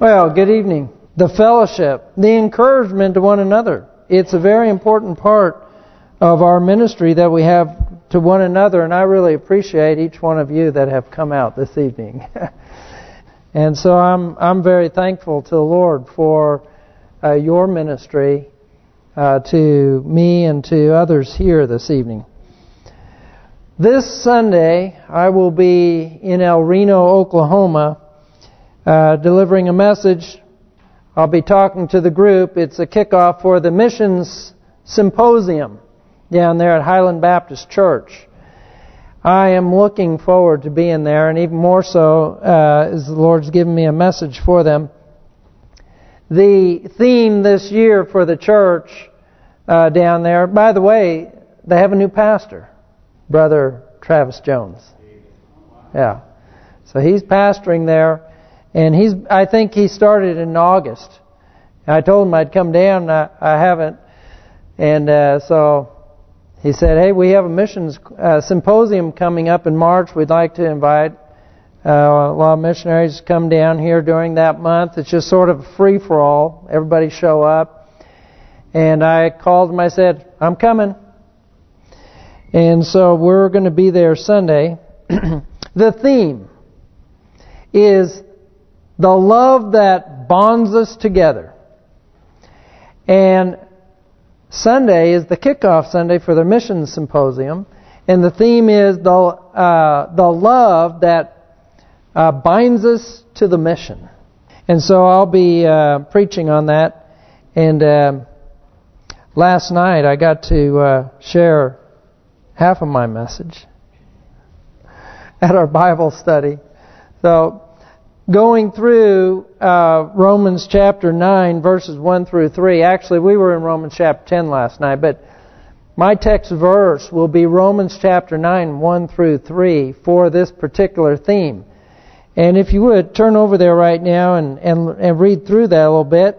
Well, good evening. The fellowship, the encouragement to one another. It's a very important part of our ministry that we have to one another, and I really appreciate each one of you that have come out this evening. and so I'm I'm very thankful to the Lord for uh, your ministry uh, to me and to others here this evening. This Sunday, I will be in El Reno, Oklahoma, uh, delivering a message. I'll be talking to the group. It's a kickoff for the Missions Symposium down there at Highland Baptist Church. I am looking forward to being there, and even more so uh, as the Lord's given me a message for them. The theme this year for the church uh, down there, by the way, they have a new pastor, Brother Travis Jones. Yeah. So he's pastoring there. And he's, I think he started in August. I told him I'd come down, I, I haven't. And uh, so he said, hey, we have a missions uh, symposium coming up in March. We'd like to invite uh, a lot of missionaries to come down here during that month. It's just sort of a free-for-all. Everybody show up. And I called him. I said, I'm coming. And so we're going to be there Sunday. the theme is the love that bonds us together. And Sunday is the kickoff Sunday for the Mission Symposium. And the theme is the uh, the love that uh, binds us to the mission. And so I'll be uh, preaching on that. And um, last night I got to uh, share half of my message at our Bible study. So going through uh, Romans chapter 9, verses 1 through 3. Actually, we were in Romans chapter 10 last night, but my text verse will be Romans chapter 9, 1 through 3 for this particular theme. And if you would, turn over there right now and, and, and read through that a little bit.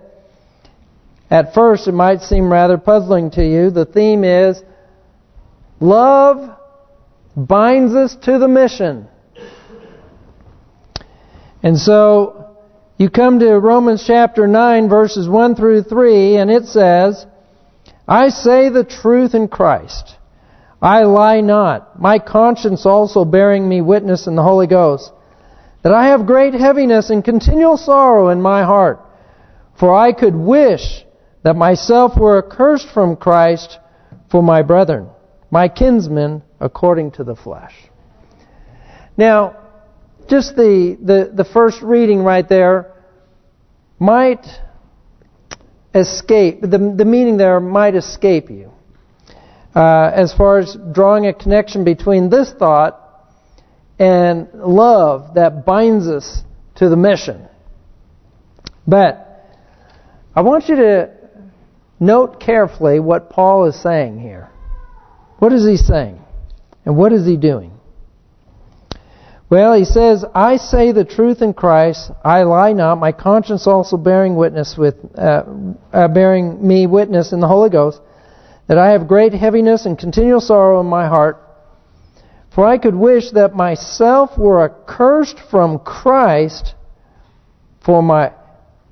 At first, it might seem rather puzzling to you. The theme is, Love binds us to the mission. And so you come to Romans chapter 9 verses 1 through 3 and it says, I say the truth in Christ. I lie not. My conscience also bearing me witness in the Holy Ghost. That I have great heaviness and continual sorrow in my heart. For I could wish that myself were accursed from Christ for my brethren, my kinsmen according to the flesh. Now, just the, the, the first reading right there might escape, the, the meaning there might escape you. Uh, as far as drawing a connection between this thought and love that binds us to the mission. But I want you to note carefully what Paul is saying here. What is he saying? And what is he doing? Well, he says, I say the truth in Christ, I lie not, my conscience also bearing witness with, uh, uh, bearing me witness in the Holy Ghost, that I have great heaviness and continual sorrow in my heart. For I could wish that myself were accursed from Christ for my...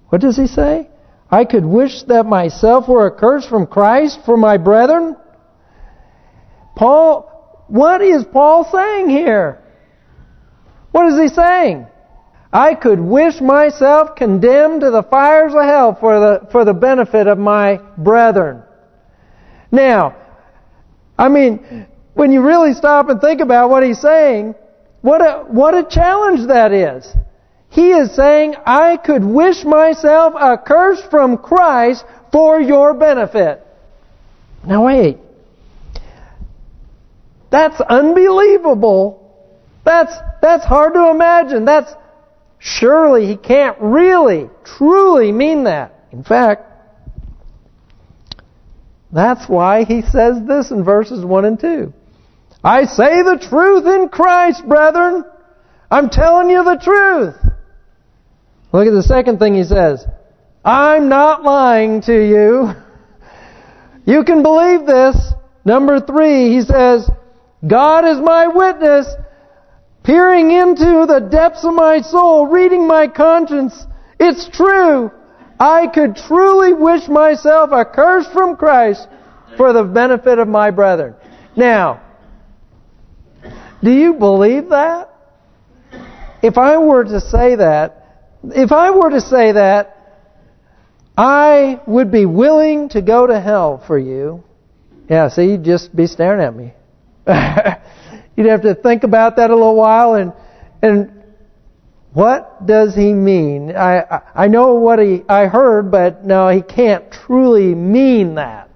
What does he say? I could wish that myself were accursed from Christ for my brethren? Paul, what is Paul saying here? What is he saying? I could wish myself condemned to the fires of hell for the for the benefit of my brethren. Now, I mean, when you really stop and think about what he's saying, what a what a challenge that is. He is saying, I could wish myself accursed from Christ for your benefit. Now wait. That's unbelievable that's that's hard to imagine. That's surely he can't really, truly mean that. In fact, that's why he says this in verses 1 and 2. I say the truth in Christ, brethren. I'm telling you the truth. Look at the second thing he says. I'm not lying to you. You can believe this. Number three, he says, God is my witness peering into the depths of my soul, reading my conscience, It's true. I could truly wish myself a curse from Christ for the benefit of my brethren. Now, do you believe that? If I were to say that, if I were to say that, I would be willing to go to hell for you. Yeah, see, you'd just be staring at me. you'd have to think about that a little while and and what does he mean? I I know what he I heard, but no, he can't truly mean that.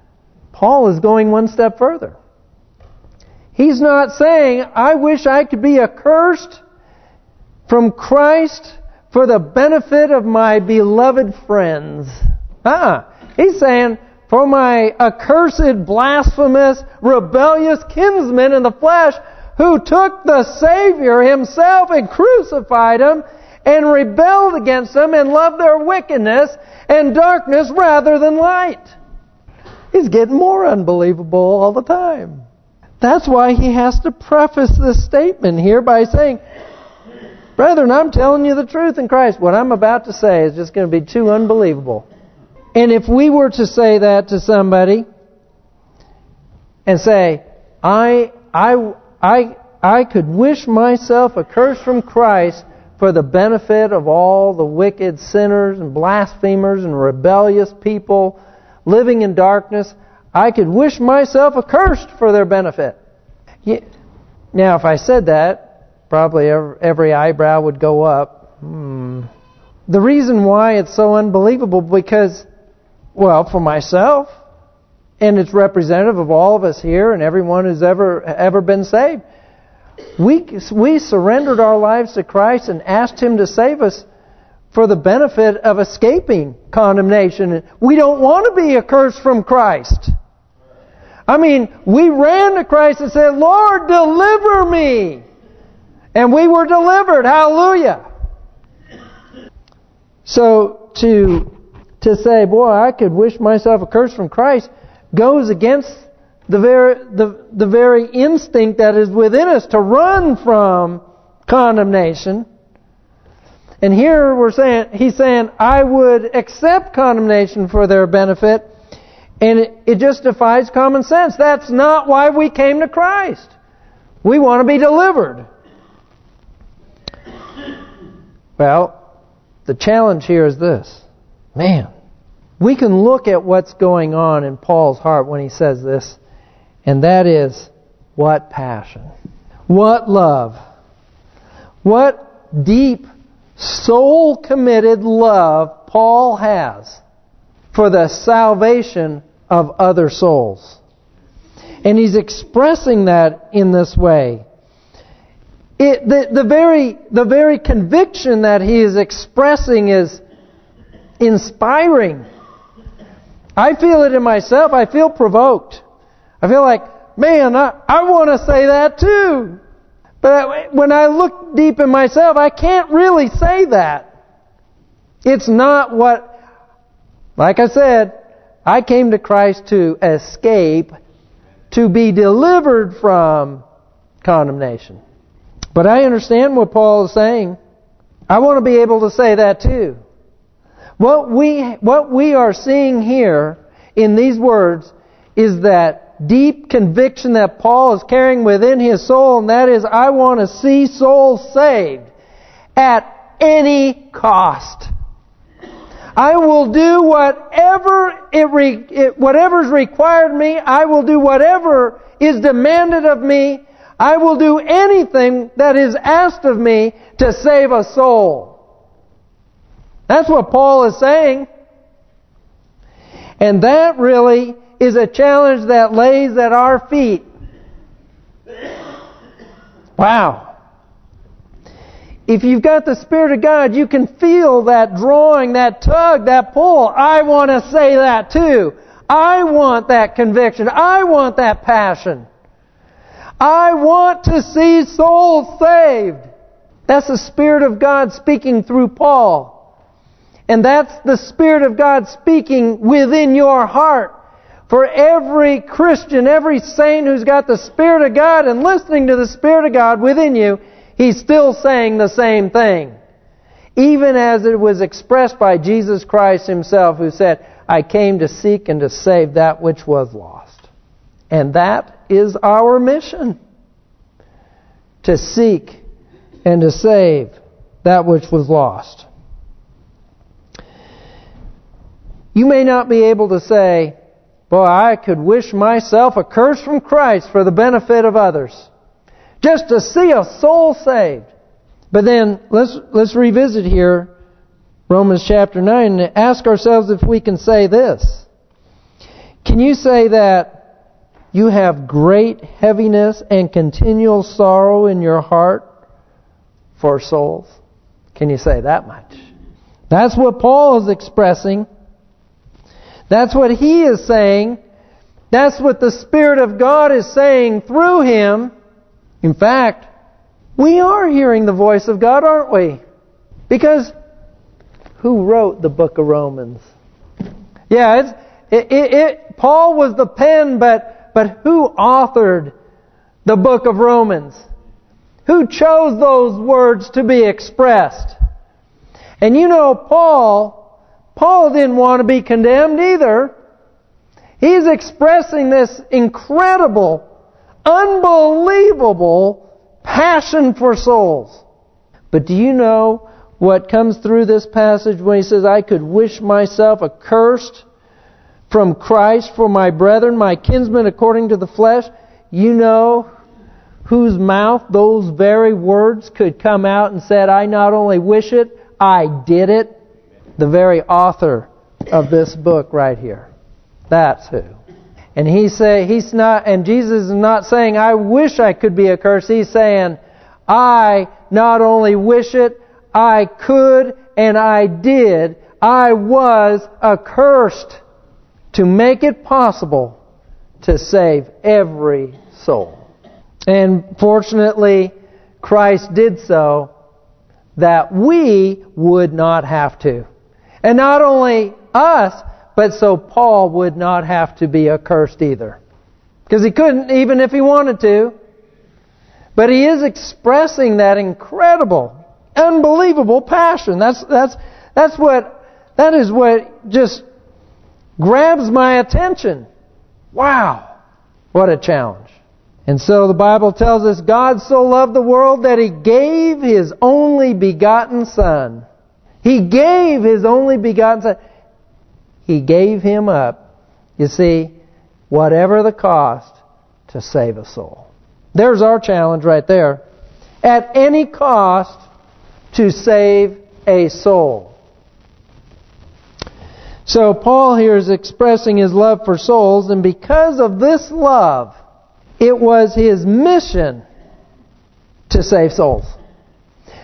Paul is going one step further. He's not saying, I wish I could be accursed from Christ for the benefit of my beloved friends. Ah, he's saying, for my accursed, blasphemous, rebellious kinsmen in the flesh who took the Savior himself and crucified him and rebelled against him and loved their wickedness and darkness rather than light. He's getting more unbelievable all the time. That's why he has to preface this statement here by saying, Brethren, I'm telling you the truth in Christ. What I'm about to say is just going to be too unbelievable. And if we were to say that to somebody and say, I I I I could wish myself a curse from Christ for the benefit of all the wicked sinners and blasphemers and rebellious people living in darkness, I could wish myself accursed for their benefit. Now, if I said that, probably every eyebrow would go up. Hmm. The reason why it's so unbelievable, because well, for myself, and it's representative of all of us here and everyone who's ever ever been saved. We we surrendered our lives to Christ and asked Him to save us for the benefit of escaping condemnation. We don't want to be accursed from Christ. I mean, we ran to Christ and said, Lord, deliver me. And we were delivered. Hallelujah. So to to say, boy, I could wish myself a curse from Christ, goes against the very the the very instinct that is within us to run from condemnation. And here we're saying he's saying I would accept condemnation for their benefit, and it, it just defies common sense. That's not why we came to Christ. We want to be delivered. Well, the challenge here is this. Man, we can look at what's going on in Paul's heart when he says this, and that is, what passion, what love, what deep, soul-committed love Paul has for the salvation of other souls. And he's expressing that in this way. It, the, the very the very conviction that he is expressing is inspiring. I feel it in myself. I feel provoked. I feel like, man, I, I want to say that too. But when I look deep in myself, I can't really say that. It's not what, like I said, I came to Christ to escape, to be delivered from condemnation. But I understand what Paul is saying. I want to be able to say that too. What we what we are seeing here in these words is that deep conviction that Paul is carrying within his soul, and that is, I want to see souls saved at any cost. I will do whatever it, re, it whatever is required me. I will do whatever is demanded of me. I will do anything that is asked of me to save a soul. That's what Paul is saying. And that really is a challenge that lays at our feet. Wow. If you've got the Spirit of God, you can feel that drawing, that tug, that pull. I want to say that too. I want that conviction. I want that passion. I want to see souls saved. That's the Spirit of God speaking through Paul. And that's the Spirit of God speaking within your heart. For every Christian, every saint who's got the Spirit of God and listening to the Spirit of God within you, he's still saying the same thing. Even as it was expressed by Jesus Christ himself who said, I came to seek and to save that which was lost. And that is our mission. To seek and to save that which was lost. You may not be able to say, Boy, I could wish myself a curse from Christ for the benefit of others. Just to see a soul saved. But then, let's let's revisit here Romans chapter 9 and ask ourselves if we can say this. Can you say that you have great heaviness and continual sorrow in your heart for souls? Can you say that much? That's what Paul is expressing that's what he is saying. That's what the Spirit of God is saying through him. In fact, we are hearing the voice of God, aren't we? Because who wrote the book of Romans? Yeah, it, it, it, Paul was the pen, but, but who authored the book of Romans? Who chose those words to be expressed? And you know, Paul Paul didn't want to be condemned either. He's expressing this incredible, unbelievable passion for souls. But do you know what comes through this passage when he says, I could wish myself accursed from Christ for my brethren, my kinsmen according to the flesh? You know whose mouth those very words could come out and said, I not only wish it, I did it the very author of this book right here. That's who. And he say he's not and Jesus is not saying I wish I could be accursed. He's saying I not only wish it, I could and I did. I was accursed to make it possible to save every soul. And fortunately, Christ did so that we would not have to. And not only us, but so Paul would not have to be accursed either. Because he couldn't, even if he wanted to. But he is expressing that incredible, unbelievable passion. That's that's that's what that is what just grabs my attention. Wow. What a challenge. And so the Bible tells us God so loved the world that he gave his only begotten son he gave His only begotten Son. He gave Him up, you see, whatever the cost, to save a soul. There's our challenge right there. At any cost, to save a soul. So Paul here is expressing his love for souls, and because of this love, it was his mission to save souls.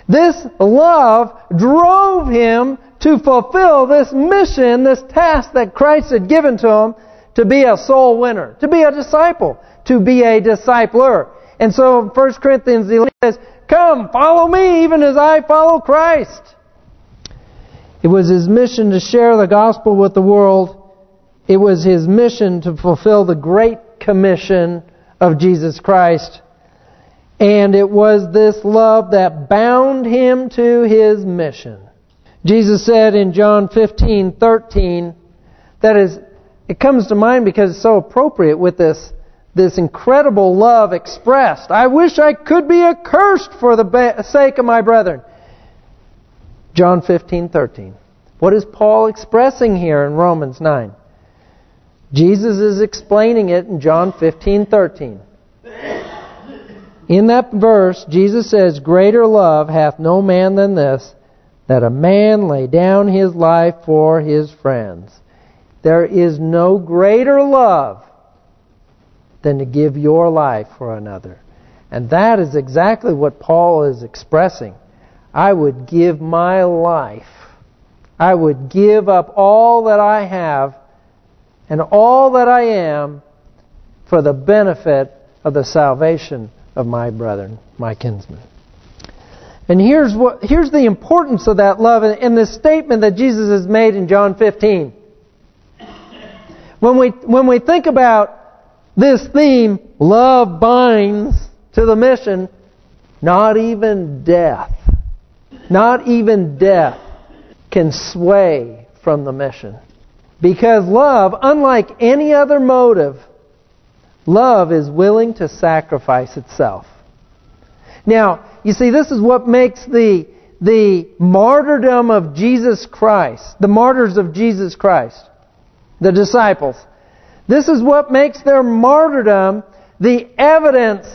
This love drove him to fulfill this mission, this task that Christ had given to him to be a soul winner, to be a disciple, to be a discipler. And so 1 Corinthians 11 says, Come, follow me even as I follow Christ. It was his mission to share the gospel with the world. It was his mission to fulfill the great commission of Jesus Christ. And it was this love that bound him to his mission. Jesus said in John 15:13, that is, it comes to mind because it's so appropriate with this this incredible love expressed. I wish I could be accursed for the sake of my brethren. John 15:13. What is Paul expressing here in Romans 9? Jesus is explaining it in John 15:13. In that verse, Jesus says, Greater love hath no man than this, that a man lay down his life for his friends. There is no greater love than to give your life for another. And that is exactly what Paul is expressing. I would give my life. I would give up all that I have and all that I am for the benefit of the salvation of my brethren, my kinsmen. And here's what here's the importance of that love in this statement that Jesus has made in John 15. When we when we think about this theme, love binds to the mission, not even death Not even death can sway from the mission. Because love, unlike any other motive, love is willing to sacrifice itself. Now, you see, this is what makes the, the martyrdom of Jesus Christ, the martyrs of Jesus Christ, the disciples. This is what makes their martyrdom the evidence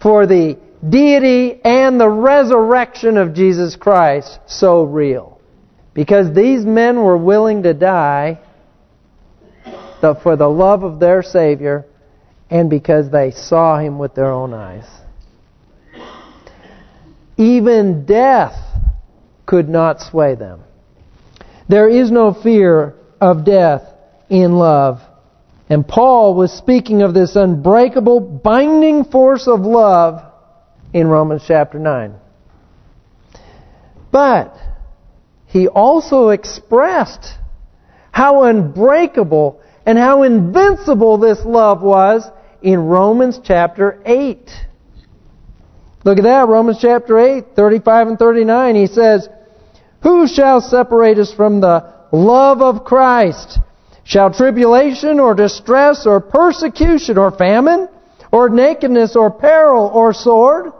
for the deity and the resurrection of Jesus Christ so real. Because these men were willing to die for the love of their Savior and because they saw Him with their own eyes. Even death could not sway them. There is no fear of death in love. And Paul was speaking of this unbreakable, binding force of love in Romans chapter 9. But he also expressed how unbreakable and how invincible this love was in Romans chapter 8. Look at that, Romans chapter 8, 35 and 39. He says, Who shall separate us from the love of Christ? Shall tribulation or distress or persecution or famine or nakedness or peril or sword?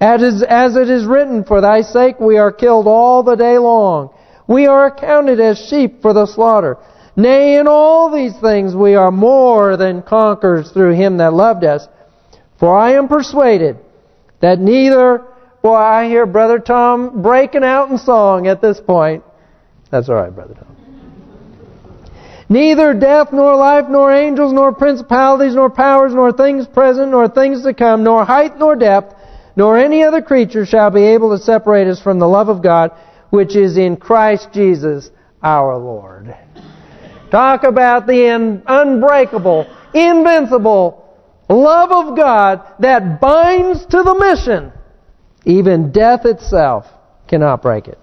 As, as it is written, For thy sake we are killed all the day long. We are accounted as sheep for the slaughter. Nay, in all these things we are more than conquerors through him that loved us. For I am persuaded that neither... Boy, I hear Brother Tom breaking out in song at this point. That's all right, Brother Tom. Neither death, nor life, nor angels, nor principalities, nor powers, nor things present, nor things to come, nor height, nor depth, nor any other creature shall be able to separate us from the love of God, which is in Christ Jesus our Lord. Talk about the unbreakable, invincible love of God that binds to the mission. Even death itself cannot break it.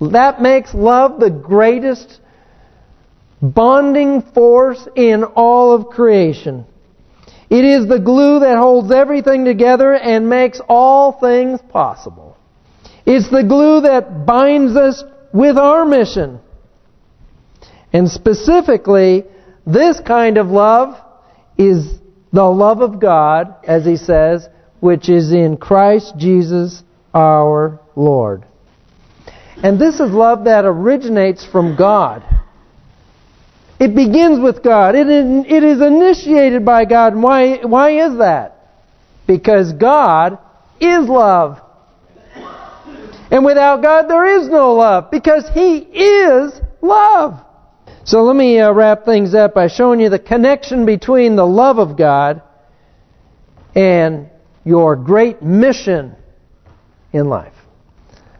That makes love the greatest bonding force in all of creation. It is the glue that holds everything together and makes all things possible. It's the glue that binds us with our mission. And specifically, this kind of love is the love of God, as he says, which is in Christ Jesus our Lord. And this is love that originates from God. It begins with God. It is, it is initiated by God. And why, why is that? Because God is love. And without God, there is no love. Because He is love. So let me uh, wrap things up by showing you the connection between the love of God and your great mission in life.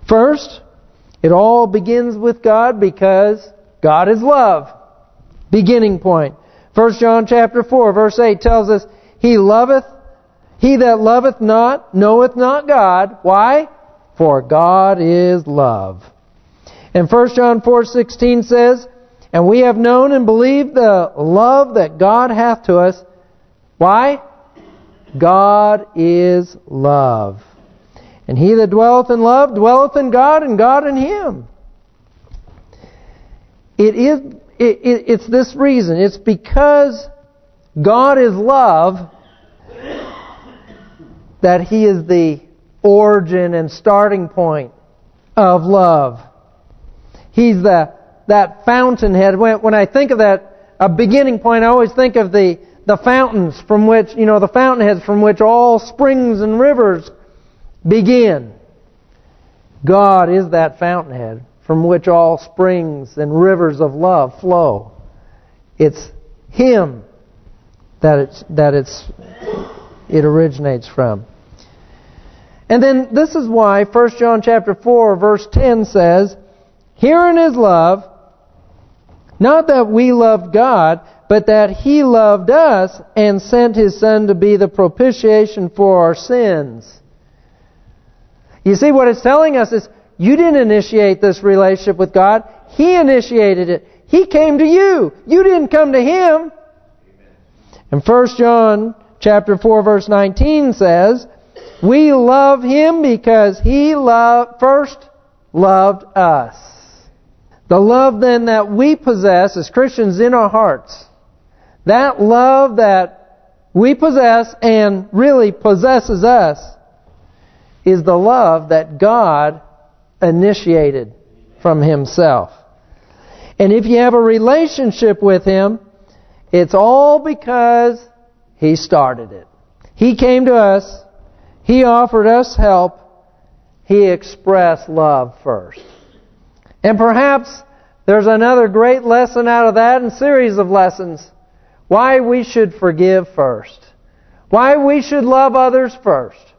First, it all begins with God because God is love beginning point. 1 John chapter 4 verse 8 tells us, He loveth, he that loveth not, knoweth not God. Why? For God is love. And 1 John 4:16 says, And we have known and believed the love that God hath to us. Why? God is love. And he that dwelleth in love dwelleth in God and God in him. It is it, it, it's this reason. It's because God is love that He is the origin and starting point of love. He's the that fountainhead. When, when I think of that a beginning point, I always think of the the fountains from which, you know, the fountainheads from which all springs and rivers begin. God is that fountainhead from which all springs and rivers of love flow. It's Him that it's that it's it originates from. And then this is why 1 John chapter 4 verse 10 says, Herein is love, not that we loved God, but that He loved us and sent His Son to be the propitiation for our sins. You see what it's telling us is you didn't initiate this relationship with God. He initiated it. He came to you. You didn't come to Him. And 1 John chapter 4 verse 19 says, We love Him because He loved, first loved us. The love then that we possess as Christians in our hearts, that love that we possess and really possesses us, is the love that God initiated from Himself. And if you have a relationship with Him, it's all because He started it. He came to us. He offered us help. He expressed love first. And perhaps there's another great lesson out of that and series of lessons. Why we should forgive first. Why we should love others first.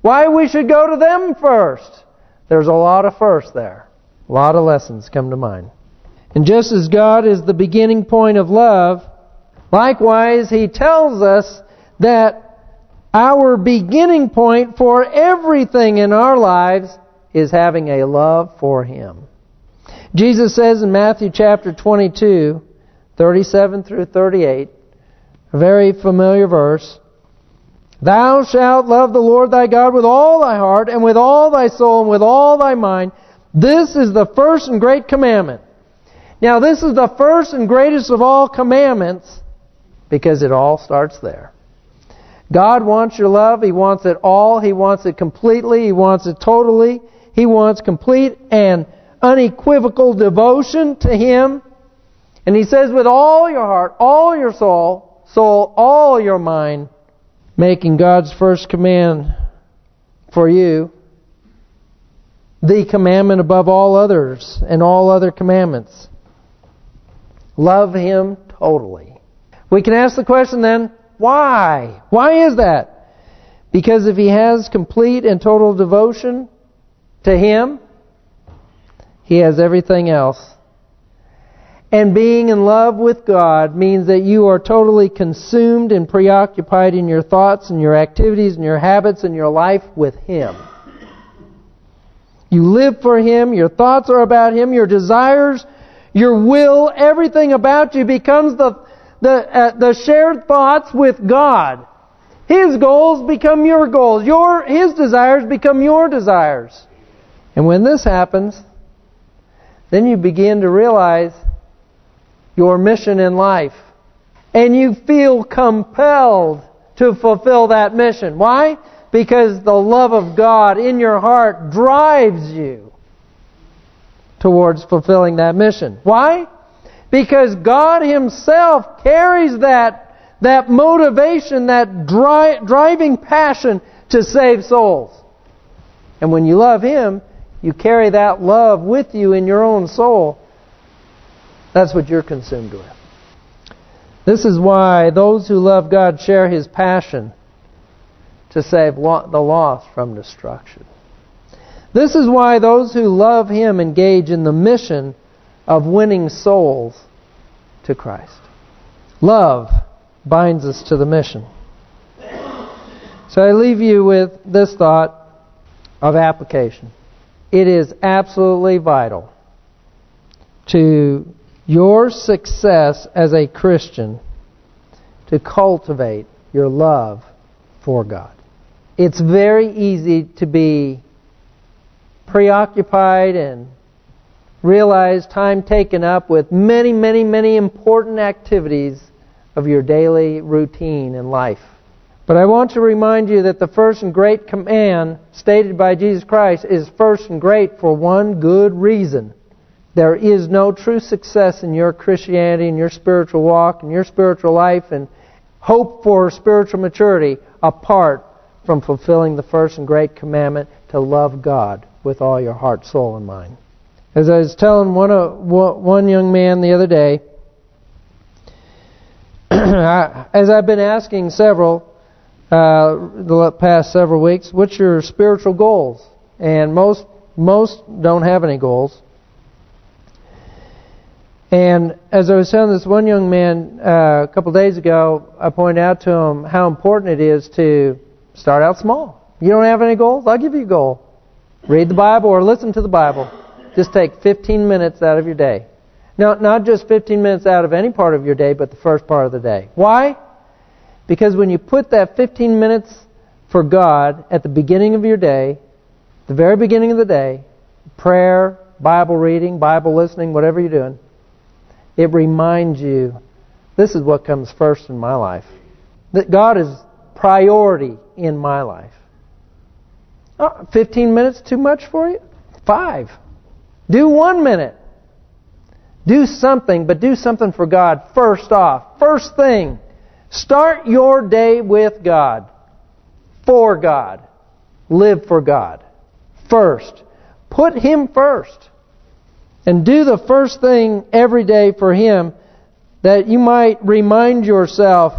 Why we should go to them first. There's a lot of first there. A lot of lessons come to mind. And just as God is the beginning point of love, likewise He tells us that our beginning point for everything in our lives is having a love for Him. Jesus says in Matthew chapter 22, 37 through 38, a very familiar verse, Thou shalt love the Lord thy God with all thy heart, and with all thy soul, and with all thy mind. This is the first and great commandment. Now this is the first and greatest of all commandments, because it all starts there. God wants your love. He wants it all. He wants it completely. He wants it totally. He wants complete and unequivocal devotion to Him. And He says with all your heart, all your soul, soul, all your mind, making God's first command for you the commandment above all others and all other commandments. Love Him totally. We can ask the question then, why? Why is that? Because if he has complete and total devotion to him, he has everything else. And being in love with God means that you are totally consumed and preoccupied in your thoughts and your activities and your habits and your life with Him. You live for Him, your thoughts are about Him, your desires, your will, everything about you becomes the the, uh, the shared thoughts with God. His goals become your goals. Your His desires become your desires. And when this happens, then you begin to realize your mission in life. And you feel compelled to fulfill that mission. Why? Because the love of God in your heart drives you towards fulfilling that mission. Why? Because God Himself carries that, that motivation, that dri driving passion to save souls. And when you love Him, you carry that love with you in your own soul. That's what you're consumed with. This is why those who love God share His passion to save the lost from destruction. This is why those who love Him engage in the mission of winning souls to Christ. Love binds us to the mission. So I leave you with this thought of application. It is absolutely vital to your success as a Christian to cultivate your love for God. It's very easy to be preoccupied and realize time taken up with many, many, many important activities of your daily routine in life. But I want to remind you that the first and great command stated by Jesus Christ is first and great for one good reason. There is no true success in your Christianity and your spiritual walk and your spiritual life and hope for spiritual maturity apart from fulfilling the first and great commandment to love God with all your heart, soul, and mind. As I was telling one uh, one young man the other day, as I've been asking several uh, the past several weeks, what's your spiritual goals? And most most don't have any goals. And as I was telling this one young man uh, a couple of days ago, I pointed out to him how important it is to start out small. You don't have any goals? I'll give you a goal. Read the Bible or listen to the Bible. Just take 15 minutes out of your day. Now, not just 15 minutes out of any part of your day, but the first part of the day. Why? Because when you put that 15 minutes for God at the beginning of your day, the very beginning of the day, prayer, Bible reading, Bible listening, whatever you're doing, it reminds you, this is what comes first in my life. That God is priority in my life. Oh, 15 minutes too much for you? Five. Do one minute. Do something, but do something for God first off. First thing. Start your day with God. For God. Live for God. First. Put Him first. And do the first thing every day for Him that you might remind yourself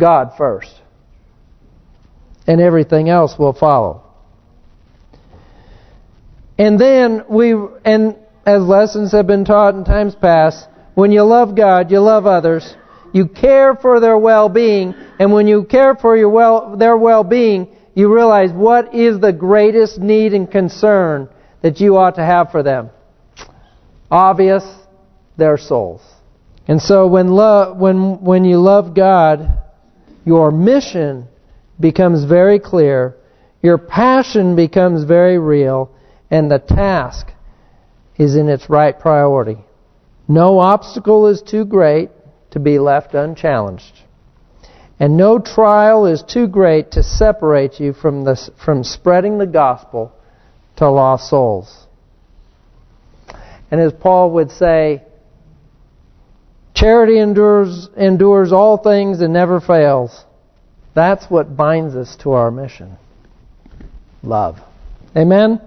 God first. And everything else will follow. And then we, and as lessons have been taught in times past, when you love God, you love others, you care for their well-being, and when you care for your well, their well-being, you realize what is the greatest need and concern that you ought to have for them. Obvious, their souls. And so when love, when when you love God, your mission becomes very clear, your passion becomes very real, and the task is in its right priority. No obstacle is too great to be left unchallenged. And no trial is too great to separate you from the, from spreading the gospel to lost souls. And as Paul would say, charity endures endures all things and never fails. That's what binds us to our mission. Love. Amen?